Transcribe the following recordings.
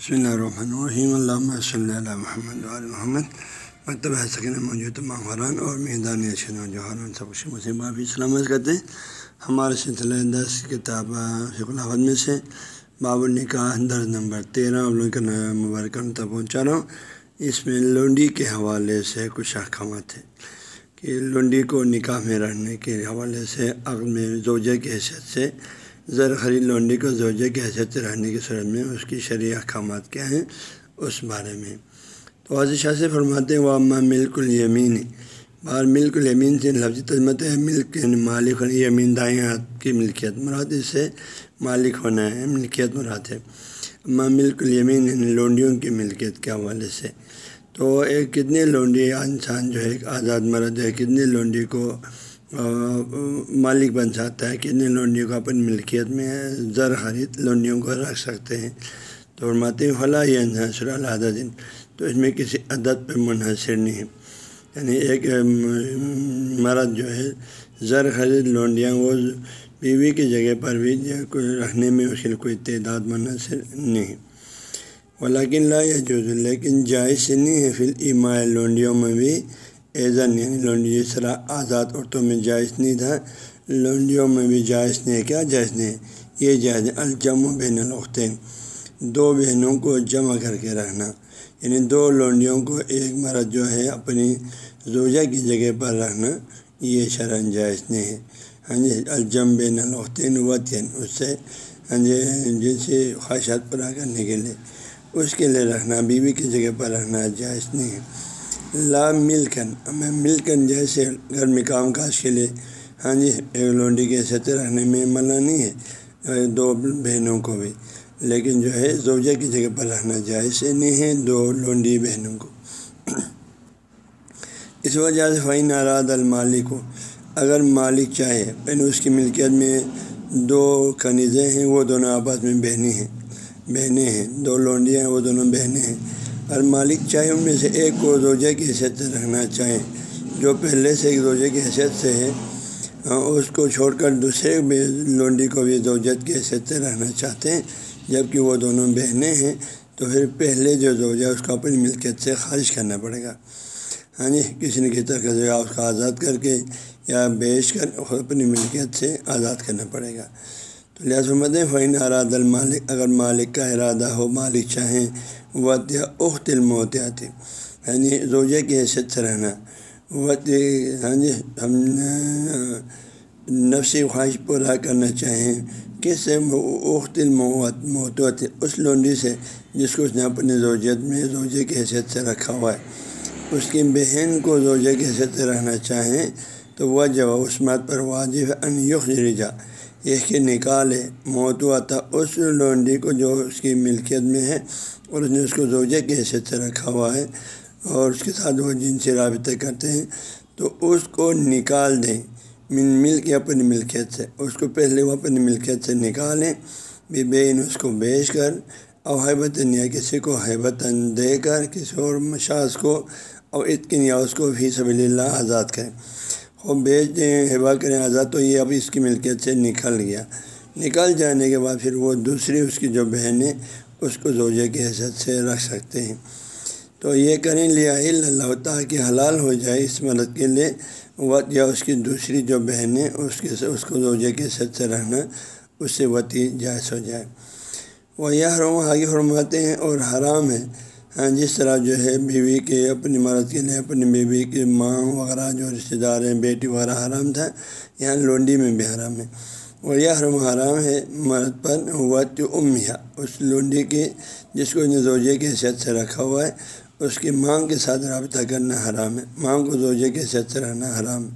بسم اللہ الرحمن الرحیم اللہ صلی اللہ محمد علیہ محمد مکتب سکن موجود تمام حران اور میدان جوہران سب کچھ مسلم بھی سلامت کرتے ہیں ہمارے سلسلہ دس کتاب فک الحمد میں سے باب النکاح درج نمبر تیرہ کا مبارکہ تک پہنچا رہا ہوں اس میں لونڈی کے حوالے سے کچھ احکامات ہیں کہ لونڈی کو نکاح میں رہنے کے حوالے سے عقل میں زوجہ کی حیثیت سے زر خرید لونڈی کو زوجہ کی حیثیت رہنے کی صورت میں اس کی شرعی احکامات کیا ہیں اس بارے میں۔ تو واضح شاہ سے فرماتے ہیں وہ اماں ملک الیمین بار ملک الیمین سے لفظ تجمت ہے ملک یعنی مالک یمین دائیں ہاتھ کی ملکیت۔ مراد اس سے مالک ہونا ہے، ملکیت مراد ہے۔ اماں ملک الیمین یعنی لونڈیوں کی ملکیت کے حوالے سے۔ تو ایک کتنے لونڈی انسان جو ہے، ایک آزاد مرد ہے کتنے لونڈی کو مالک بن سکتا ہے کتنے لونڈیوں کو اپنی ملکیت میں زر خرید لونڈیوں کو رکھ سکتے ہیں۔ تو ماتی فلاح یہ انحصر دن تو اس میں کسی عدد پہ منحصر نہیں ہے۔ یعنی ایک مرد جو ہے زر خرید لونڈیاں وہ بیوی کی جگہ پر بھی کوئی رکھنے میں اس کے کوئی تعداد منحصر نہیں ہے۔ ولاکن لا یا جو لیکن جائز نہیں ہے۔ پھر ایمائے لونڈیوں میں بھی ایزن یعنی لونڈی جس طرح آزاد عورتوں میں جائز نہیں تھا۔ لونڈیوں میں بھی جائز نہیں ہے۔ کیا جائز نہیں؟ ہے یہ جائز الجم و بین الختین دو بہنوں کو جمع کر کے رکھنا۔ یعنی دو لونڈیوں کو ایک مرد جو ہے اپنی زوجہ کی جگہ پر رکھنا، یہ شرح جائز نہیں ہے۔ ہاں جی الجم بین الختین وطین اس سے ہاں جی جن سے خواہشات پورا کرنے کے لیے۔ اس کے لیے رکھنا، بیوی کی جگہ پر رکھنا جائز نہیں ہے۔ لا ملکن ہمیں ملکن جیسے گھر میں کام کاج کے لیے۔ ہاں جی ایک لونڈی کے سطح رکھنے میں منع نہیں ہے دو بہنوں کو بھی۔ لیکن جو ہے، زوجہ کی جگہ پر رہنا جائز نہیں ہے دو لونڈی بہنوں کو۔ اس وجہ سے فعین ناراد المالک کو اگر مالک چاہے یعنی اس کی ملکیت میں دو کنیزیں ہیں، وہ دونوں آپس میں بہنیں ہیں بہنیں ہیں۔ دو لونڈیاں ہیں، وہ دونوں بہنیں ہیں۔ اور مالک چاہے ان میں سے ایک کو روزے کی حیثیت سے رکھنا چاہیں جو پہلے سے ایک روزے کی حیثیت سے ہے اس کو چھوڑ کر دوسرے لونڈی کو بھی زوجت کی حیثیت سے رہنا چاہتے ہیں۔ جبکہ وہ دونوں بہنیں ہیں، تو پھر پہلے جو زوجہ اس کو اپنی ملکیت سے خارج کرنا پڑے گا۔ ہاں جی کسی نے کسی طرح سے اس کو آزاد کر کے یا بیچ کر اپنی ملکیت سے آزاد کرنا پڑے گا۔ تو لہٰذا مت فعین اراد المالک اگر مالک کا ارادہ ہو، مالک چاہیں وط یا اخت الموتیاتی یعنی روزے کی حیثیت سے رہنا۔ وط ہاں جی ہم نفسی خواہش پورا کرنا چاہیں کس سے اخت الموت، موتوت اس لونڈی سے جس کو اس نے اپنی زوجیت میں روزے کی حیثیت سے رکھا ہوا ہے۔ اس کی بہن کو روزے کی حیثیت سے رہنا چاہیں، تو وہ جب عثمت پر واجب ان یخ رجا یہ کہ نکالے موتوا تھا، اس لونڈی کو جو اس کی ملکیت میں ہے اور اس نے اس کو زوجے کی حیثیت سے رکھا ہوا ہے اور اس کے ساتھ وہ جن سے رابطہ کرتے ہیں، تو اس کو نکال دیں۔ من مل کے اپنی ملکیت سے۔ اس کو پہلے وہ اپنی ملکیت سے نکالیں۔ بھی بین اس کو بیچ کر اور حیبت یا کسی کو حیبت دے کر کسی اور مشاذ کو اور اتکن یا اس کو فی سبیل اللہ آزاد کریں۔ وہ بیچ دیں ہیبا کریں آزاد تو یہ اب اس کی ملکیت سے نکل گیا۔ نکل جانے کے بعد پھر وہ دوسری، اس کی جو بہنیں، اس کو زوجے کی حیثیت سے رکھ سکتے ہیں۔ تو یہ کریں لیا اللہ تعالیٰ کہ حلال ہو جائے اس مرد کے لیے، وط یا اس کی دوسری جو بہنیں، اس کے، اس کو زوجے کی حیثیت سے رہنا اس سے وطی جائز ہو جائے۔ وہ یہ حرم آگے فرماتے ہیں، اور حرام ہے۔ ہاں، جس طرح جو ہے بیوی کے اپنی مرد کے لیے اپنی بیوی کے ماں وغیرہ جو رشتہ دار ہیں، بیٹی وغیرہ حرام تھا، یہاں لونڈی میں بھی حرام ہے۔ اور یہ حرم حرام ہے مرد پر وط امیا اس لونڈی کے، جس کو زوجے کی حیثیت سے رکھا ہوا ہے، اس کی ماں کے ساتھ رابطہ کرنا حرام ہے۔ ماں کو زوجے کی حیثیت سے رہنا حرام ہے۔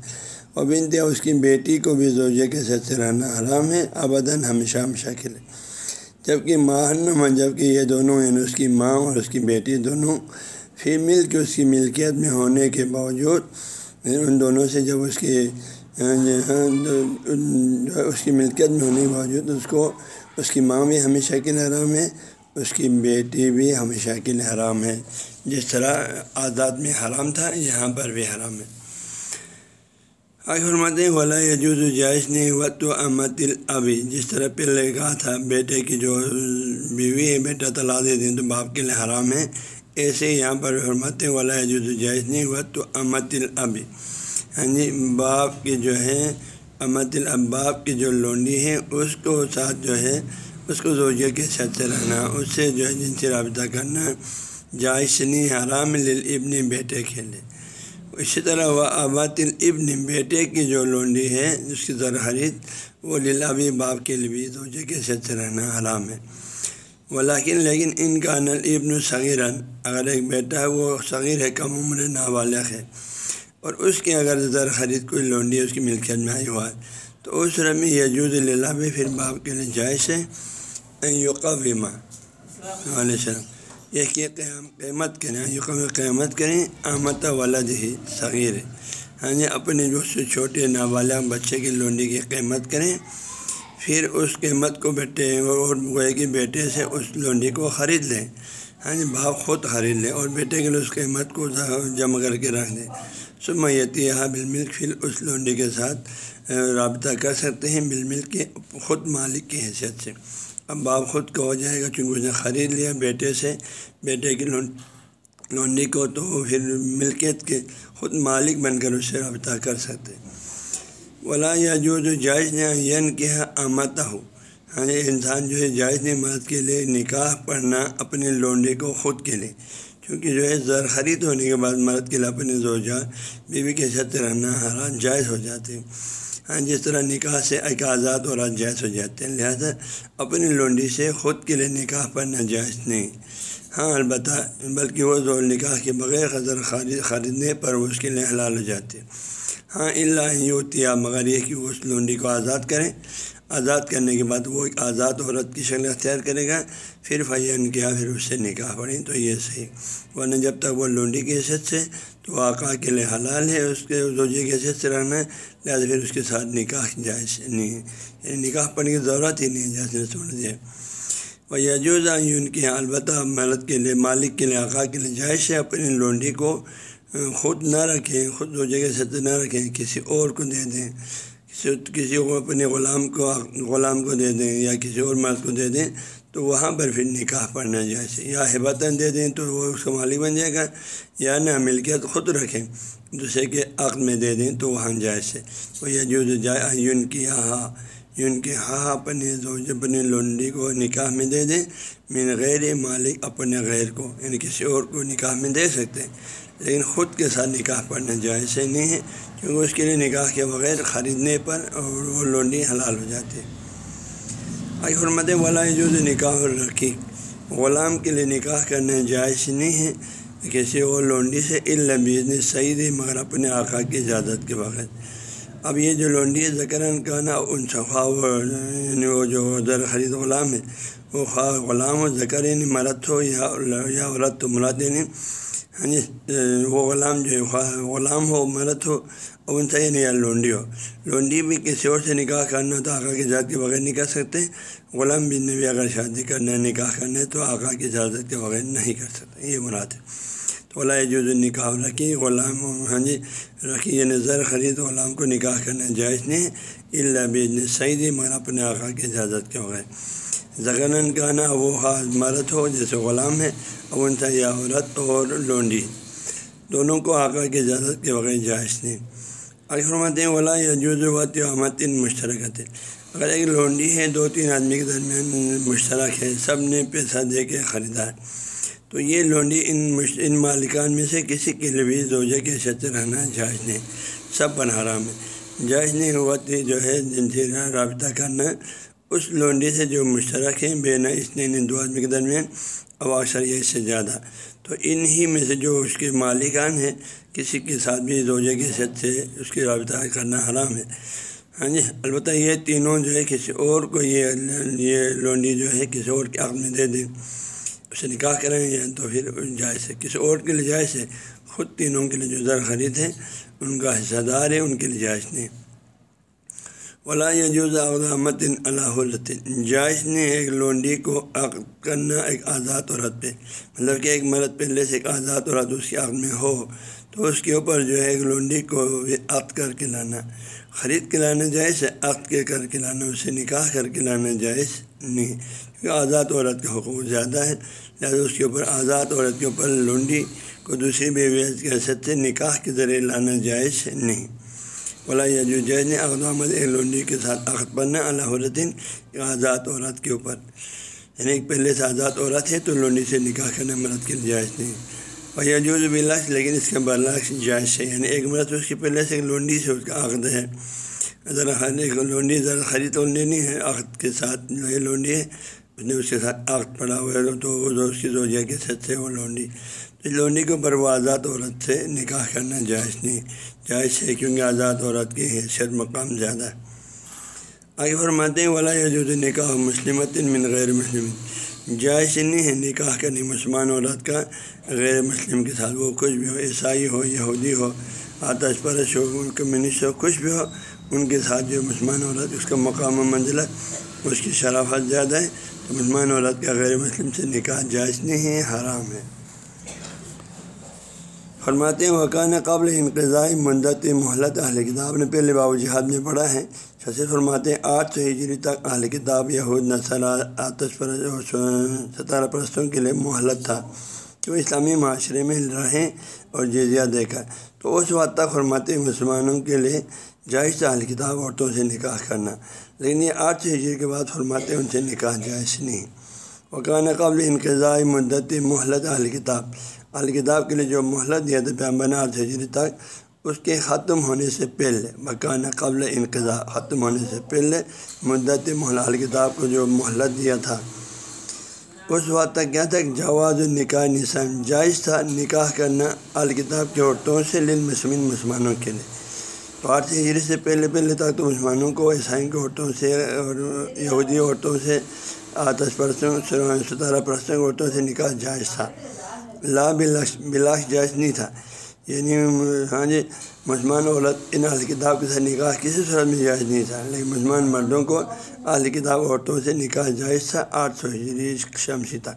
اور بنتیا، اس کی بیٹی کو بھی زوجے کی حیثیت سے رہنا حرام ہے۔ آبادن ہمیشہ ہمیشہ کے لیے جبکہ ماہنما جبکہ یہ دونوں یعنی اس کی ماں اور اس کی بیٹی دونوں پھر مل کے اس کی ملکیت میں ہونے کے باوجود یعنی ان دونوں سے جب اس کی یعنی اس کی ملکیت میں ہونے کے باوجود اس کو، اس کی ماں بھی ہمیشہ کے لیے حرام ہے، اس کی بیٹی بھی ہمیشہ کے لیے حرام ہے۔ جس طرح آزاد میں حرام تھا، یہاں پر بھی حرام ہے۔ حرمت ولا یجوز جائز نہیں وط و امت الابی جس طرح پہلے کہا تھا، بیٹے کی جو بیوی ہے، بیٹا طلاق دے دیں تو باپ کے لیے حرام ہے۔ ایسے یہاں پر حرمت والا یجوز جائز نہیں وط و امت الابی یعنی ہاں جی باپ کی جو ہے امت الاباب کی جو لونڈی ہے، اس کو ساتھ جو ہے، اس کو زوجہ کے ساتھ سے رہنا اس سے جو ہے، جن سے رابطہ کرنا جائز نہیں، حرام لبن بیٹے کے لیے۔ اسی طرح وہ آبات الابن بیٹے کی جو لونڈی ہے جس کی ذرا خرید وہ للابی باپ کے لیے بھی دوجے کے سچ رہنا حرام ہے۔ ولاکن لیکن ان کا نل ابن صغیرن اگر ایک بیٹا ہے، وہ صغیر ہے، کم عمر نابالغ ہے۔ اور اس کے اگر زر خرید کوئی لونڈی اس کی ملکیت میں آئی ہوا ہے، تو اس رمی یجود للابی پھر باپ کے لیے جائز ہے۔ یوقا یوقیمہ علیہ السلام۔ یہ کہ قیام قیمت کریں یقم قیمت کریں، احمد ولد ہی صغیر ہاں جی اپنے جو سے چھوٹے نابالغ بچے کی لونڈی کی قیمت کریں، پھر اس قیمت کو بیٹے اور گوئے کے بیٹے سے اس لونڈی کو خرید لیں۔ ہاں جی باپ خود خرید لیں اور بیٹے کے لیے اس قیمت کو جمع کر کے رکھ دیں۔ سمیتی یہاں بل ملک پھر اس لونڈی کے ساتھ رابطہ کر سکتے ہیں بل ملک کے خود مالک کی حیثیت سے۔ اب باپ خود کو ہو جائے گا چونکہ اس نے خرید لیا بیٹے سے۔ بیٹے کی لونڈی کو تو پھر ملکیت کے خود مالک بن کر اس سے رابطہ کر سکتے۔ ولا یا جو جو جائز نے ین کیا آمدہ ہو ہاں انسان جو ہے جائز نے مرد کے لیے، نکاح پڑھنا اپنے لونڈے کو خود کے لیے۔ کیونکہ جو ہے زر خرید ہونے کے بعد مرد کے لیے اپنے زوجہ بیوی کے ساتھ رہنا حرام، جائز ہو جاتے۔ ہیں ہاں، جس طرح نکاح سے ایک آزاد اور جائز ہو جاتے ہیں، لہٰذا اپنی لونڈی سے خود کے لیے نکاح پر ناجائز نہیں۔ ہاں البتہ، بلکہ وہ زور نکاح کے بغیر خزر خارد خریدنے پر وہ اس کے لیے حلال ہو جاتے ہاں اللہ ہوتی مگر یہ کہ وہ اس لونڈی کو آزاد کریں۔ آزاد کرنے کے بعد وہ ایک آزاد عورت کی شکل اختیار کرے گا، پھر فین کیا پھر اس سے نکاح پڑیں تو یہ صحیح۔ ورنہ جب تک وہ لونڈی کی حیثیت سے تو آقا کے لیے حلال ہے، اس کے روزے کی حیثیت سے رہنا ہے لہٰذا پھر اس کے ساتھ نکاح جائز نہیں ہے یعنی نکاح پڑھنے کی ضرورت ہی نہیں جیسے نے چھوڑ دیا وہ یجوز ان کے البتہ مرد کے لیے، مالک کے لیے، آقا کے لیے جائز ہے، اپنی لونڈی کو خود نہ رکھیں، خود روزے کے سطح نہ رکھیں، کسی اور کو دے دیں، کسی کو اپنے غلام کو غلام کو دے دیں یا کسی اور مرد کو دے دیں۔ تو وہاں پر پھر نکاح پڑھنا جائے یا حبتاً دے دیں تو وہ اس کا مالی بن جائے گا، یا نہ ملکیت خود رکھیں، دوسرے کے عقد میں دے دیں تو وہاں جائز ہے وہ یہ جو جائے، یون کی ہاں یون کے ہاں اپنے اپنے لونڈی کو نکاح میں دے دیں، من غیر مالک اپنے غیر کو یعنی کسی اور کو نکاح میں دے سکتے ہیں۔ لیکن خود کے ساتھ نکاح پڑھنا جائز نہیں ہے، کیونکہ اس کے لیے نکاح کے بغیر خریدنے پر اور وہ لونڈی حلال ہو جاتی ہے۔ آئی حرمت والا جو نکاح رکھی۔ غلام کے لیے نکاح کرنا جائز نہیں ہے کسی اور لونڈی سے علبیز نے صحیح دی مگر اپنے آقا کی اجازت کے بغیر۔ اب یہ جو لونڈی ہے ذکرن کا نا ان خواہ یعنی وہ جو در خرید غلام ہے، وہ خواہ غلام و ذکر یعنی مرد ہو یا عورت تو مراد یعنی ہاں جی وہ غلام جو ہے غلام ہو مرد ہو اور ان سے نہیں لونڈی ہو لونڈی بھی کسی اور سے نکاح کرنا تو آقا کی اجازت کے بغیر نہیں کر سکتے غلام بھی نے بھی اگر شادی کرنا ہے نکاح کرنا ہے تو آقا کی اجازت کے بغیر نہیں کر سکتے یہ مراد ہے تو اللہ جو نکاح رکھی غلام ہاں جی رکھی یہ نظر خرید غلام کو نکاح کرنا جائز نہیں اللہ بھی صحیح دی مگر اپنے آقا کی اجازت کے بغیر زغن کا نا وہ خاص مرد ہو، جیسے غلام ہے ان سے یا عورت اور لونڈی۔ دونوں کو آقا کی اجازت کے بغیر جائز نہیں۔ اکثرمت ولا یا جزوت احمد ان مشترکت ہے اگر ایک لونڈی ہے، دو تین آدمی کے درمیان مشترک ہے، سب نے پیسہ دے کے خریدا ہے۔ تو یہ لونڈی ان ان مالکان میں سے کسی کے لیے بھی زوجے کے شط رہنا جائز نہیں۔ سب پر حرام ہے۔ جائز نہیں ہوا جو ہے جن سے رابطہ کرنا اس لونڈی سے جو مشترک ہیں، بے نہ اس نے دو آدمی کے درمیان اب اکثر یہ سے زیادہ۔ تو ان ہی میں سے جو اس کے مالکان ہیں، کسی کے ساتھ بھی روزے کی حیثیت سے اس کی رابطہ کرنا حرام ہے۔ ہاں جی البتہ یہ تینوں جو ہے، کسی اور کو یہ یہ لونڈی جو ہے، کسی اور کے عقل میں دے دیں۔ اسے نکاح کریں یا تو پھر جائز ہے۔ کسی اور کے لیے جائز ہے، خود تینوں کے لیے جو زر خرید ہے ان کا حصہ دار ہے ان کے لیے جائز نہیں۔ ولا یجوز اقدامت اللہ ولا یجوجیز نے اقدام الڈی کے ساتھ عقد پڑھنا اللہ عورتین آزاد عورت کے اوپر۔ یعنی پہلے سے آزاد عورت ہے تو لونڈی سے نکاح کرنا مرد کے جائز نہیں۔ اور یجوز بلاش لیکن اس کے برعکس جائز ہے۔ یعنی ایک مرد اس کی پہلے سے لونڈی سے اس کا عقد ہے۔ ذرا ایک لونڈی ذرا خرید لونڈی نہیں ہے۔ عقد کے ساتھ یہ لونڈی ہے، اس نے اس کے ساتھ عقد پڑا ہوا ہے۔ تو وہ اس کی زوجیہ کے ساتھ ہے، وہ لونڈی لونڈی کے اوپر وہ آزاد عورت سے نکاح کرنا جائز نہیں، جائز ہے کیونکہ آزاد عورت کی حیثیت مقام زیادہ ہے۔ آگے فرماتے ہیں والا جو نکاح مسلمت من غیر مسلم۔ جائز نہیں ہے نکاح کرنی مسلمان عورت کا غیر مسلم کے ساتھ، وہ کچھ بھی ہو، عیسائی ہو، یہودی ہو، آتش پرش ہو کمیونسٹ ہو، کچھ بھی ہو، ان کے ساتھ جو مسلمان عورت، اس کا مقام و منزلہ، اس کی شرافت زیادہ ہے۔ تو مسلمان عورت کا غیر مسلم سے نکاح جائز نہیں ہے، حرام ہے۔ فرماتے ہیں وقان قبل انقضائی مدت محلت اہل کتاب نے پہلے بابو جہاد میں پڑھا ہے۔ ششر فرماتے ہیں آٹھ سو ہجری تک اہل کتاب یہود نسل آتش پرست ستارہ پرستوں کے لیے محلت تھا۔ کہ وہ اسلامی معاشرے میں رہیں اور جزیہ دے کر۔ تو اس وقت تک فرماتے مسلمانوں کے لیے جائز اہل کتاب عورتوں سے نکاح کرنا۔ لیکن یہ آٹھ سو ہجری کے بعد فرماتے ان سے نکاح جائز نہیں۔ وقان قبل انقضائی مدت محلت اہل کتاب۔ اہل کتاب کے لیے جو مہلت دیا تھا پیامبنا آٹھ ہجری تک، اس کے ختم ہونے سے پہلے، مکان قبل انقضاء ختم ہونے سے پہلے مدت محل کتاب کو جو مہلت دیا تھا۔ اس وقت تک کیا تھا؟ جواز نکاح نسان جائز تھا۔ نکاح کرنا الکتاب کی عورتوں سے للمسلمین مسلمانوں کے لیے۔ تو آٹھ ہجری سے پہلے پہلے تک تو مسلمانوں کو عیسائی کی عورتوں سے اور یہودی عورتوں سے آتش پرستوں ستارہ پرستوں عورتوں سے نکاح جائز تھا۔ لا بلاش بلاش جائز نہیں تھا۔ یعنی ہاں جی مسلمان عورت ان اہل کتاب کے ساتھ نکاح کسی صورت میں جائز نہیں تھا۔ لیکن مسلمان مردوں کو اہل کتاب عورتوں سے نکاح جائز تھا آٹھ سو ہجری شمسی تک۔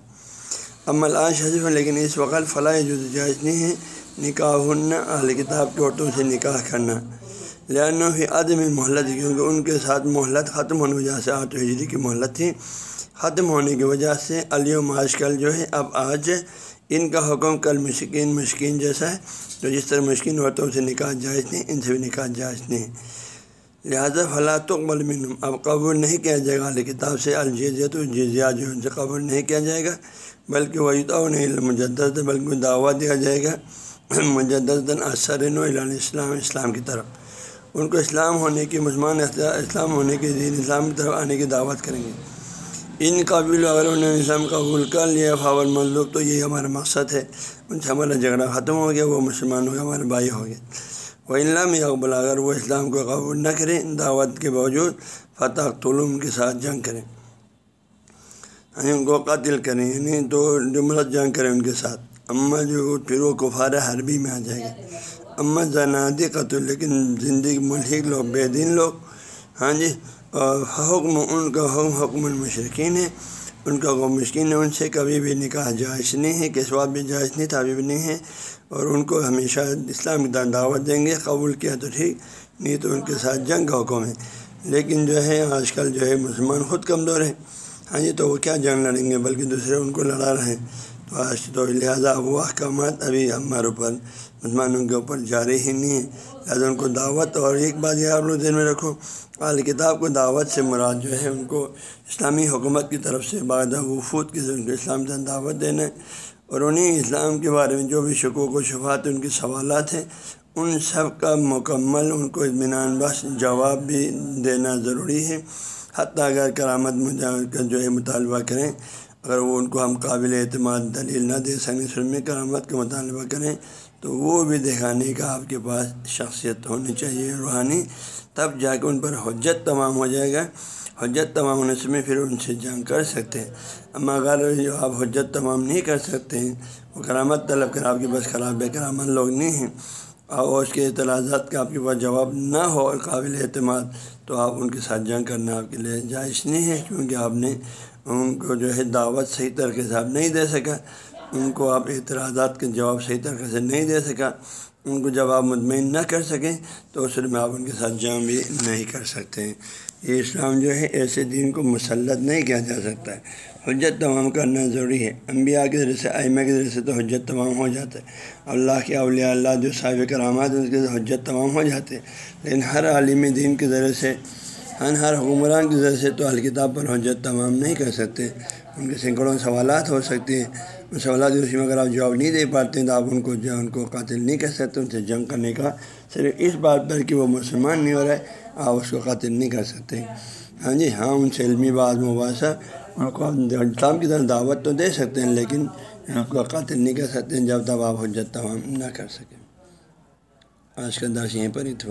عمل آج حضف لیکن اس وقت فلاح جو جائز نہیں ہے۔ نکاح اہل کتاب کی عورتوں سے نکاح کرنا۔ لہٰذا ہی عدم محلت کیونکہ ان کے ساتھ محلت ختم ہونے کی وجہ سے آٹھ ہجری کی محلت تھی۔ ختم ہونے کی وجہ سے علی و کل جو ہے، اب آج ان کا حکم کل مشکین مشکین جیسا ہے تو جس طرح مشکین عورتوں سے نکاح جائز نہیں، ان سے بھی نکاح جائز نہیں۔ لہٰذا فلاں من اب قبول نہیں کیا جائے گا، کتاب سے الجزیت تو جزیا جو ان سے قبول نہیں کیا جائے گا، بلکہ وہ نہیں مجدد بلکہ دعویٰ دیا جائے گا مجدد اثر اسلام اسلام کی طرف۔ ان کو اسلام ہونے کی مسلمان اسلام ہونے کے دین، اسلام کی طرف آنے کی دعوت کریں گے۔ ان قابل اگر انہوں نے اسلام قبول کر لیا، فاول مطلوب تو یہ ہمارا مقصد ہے۔ ان سے ہمارا جھگڑا ختم ہو گیا، وہ مسلمان ہو گیا ہمارے بھائی ہو گئے۔ وہ علام اقبال اگر وہ اسلام کو قبول نہ کریں، دعوت کے باوجود فتح طلوم کے ساتھ جنگ کریں۔ یعنی ان کو قتل کریں یعنی تو جمرت جنگ کریں ان کے ساتھ۔ اماں جو پھر وہ کفار حربی میں آ جائے گا اماں زنادی قتل لیکن زندگی ملحق لوگ، بے دین لوگ۔ ہاں جی حکم ان کا حکم حکم المشرقین ہے ان کا غم مشکین ہے ان سے کبھی بھی نکاح جائز نہیں ہے، کس بات بھی جائز نہیں تھا بھی نہیں ہے۔ اور ان کو ہمیشہ اسلام کی دعوت دیں گے، قبول کیا تو ٹھیک، نہیں تو ان کے ساتھ جنگ کا حکم ہے۔ لیکن جو ہے، آج کل جو ہے، مسلمان خود کمزور ہیں۔ ہاں جی تو وہ کیا جنگ لڑیں گے؟ بلکہ دوسرے ان کو لڑا رہے ہیں۔ تو آج تو لہٰذا وہ احکامات ابھی ہمارے اوپر مسلمانوں کے اوپر جاری ہی نہیں ہے لہٰذا ان کو دعوت اور ایک بات یہ آپ لوگ دن میں رکھو اعلی کتاب کو دعوت سے مراد جو ہے ان کو اسلامی حکومت کی طرف سے باغدہ وفود کی ان کو اسلام سے دعوت دینا ہے۔ اور انہیں اسلام کے بارے میں جو بھی شکوک و شفات ان کے سوالات ہیں، ان سب کا مکمل، ان کو اطمینان بخش، جواب بھی دینا ضروری ہے۔ حتیٰ اگر کرامت کا جو ہے مطالبہ کریں اگر وہ ان کو ہم قابل اعتماد دلیل نہ دے سکیں سر میں کرامت کا مطالبہ کریں، تو وہ بھی دکھانے کا آپ کے پاس شخصیت ہونی چاہیے، روحانی۔ تب جا کے ان پر حجت تمام ہو جائے گا۔ حجت تمام ہونے سے میں پھر ان سے جنگ کر سکتے ہیں۔ اما اگر جو آپ حجت تمام نہیں کر سکتے ہیں، وہ کرامت طلب کر آپ کے پاس خراب بے کرامت لوگ نہیں ہیں۔ اور اس کے اعتراضات کا آپ کے پاس جواب نہ ہو اور قابل اعتماد، تو آپ ان کے ساتھ جنگ کرنا آپ کے لیے جائز نہیں ہے، کیونکہ آپ نے ان کو جو ہے دعوت صحیح طریقے سے آپ نہیں دے سکا۔ ان کو آپ اعتراضات کے جواب صحیح طریقے سے نہیں دے سکا۔ ان کو جب آپ مطمئن نہ کر سکیں، تو اس میں آپ ان کے ساتھ جنگ بھی نہیں کر سکتے۔ ہیں یہ اسلام جو ہے ایسے دین کو مسلط نہیں کیا جا سکتا۔ ہے حجت تمام کرنا ضروری ہے۔ انبیاء کے ذریعے سے، ائمہ کے ذریعے سے تو حجت تمام ہو جاتا ہے اللہ کے اولیاء، اللہ جو صاحب کرامات ہیں اس کے حجت تمام ہو جاتے ہیں۔ لیکن ہر عالم دین کے ذریعے سے، ہر ہر حکمران کے ذریعے سے تو الکتاب پر حجت تمام نہیں کر سکتے۔ ان کے سینکڑوں سوالات ہو سکتے ہیں۔ ان سوالات میں اگر آپ جواب نہیں دے پاتے ہیں، تو آپ ان کو جو ان کو قاتل نہیں کر سکتے، ان سے جنگ کرنے کا صرف اس بات پر کہ وہ مسلمان نہیں ہو رہا ہے آپ اس کو قاتل نہیں کر سکتے۔ ہاں جی ہاں ان سے علمی بات، مباحثہ ان کو اسلام کی طرف دعوت تو دے سکتے ہیں، لیکن ان کو قاتل نہیں کر سکتے جب دباؤ آپ حجت تمام نہ کر سکیں۔ آج کا درس یہیں پر ہی تھوڑا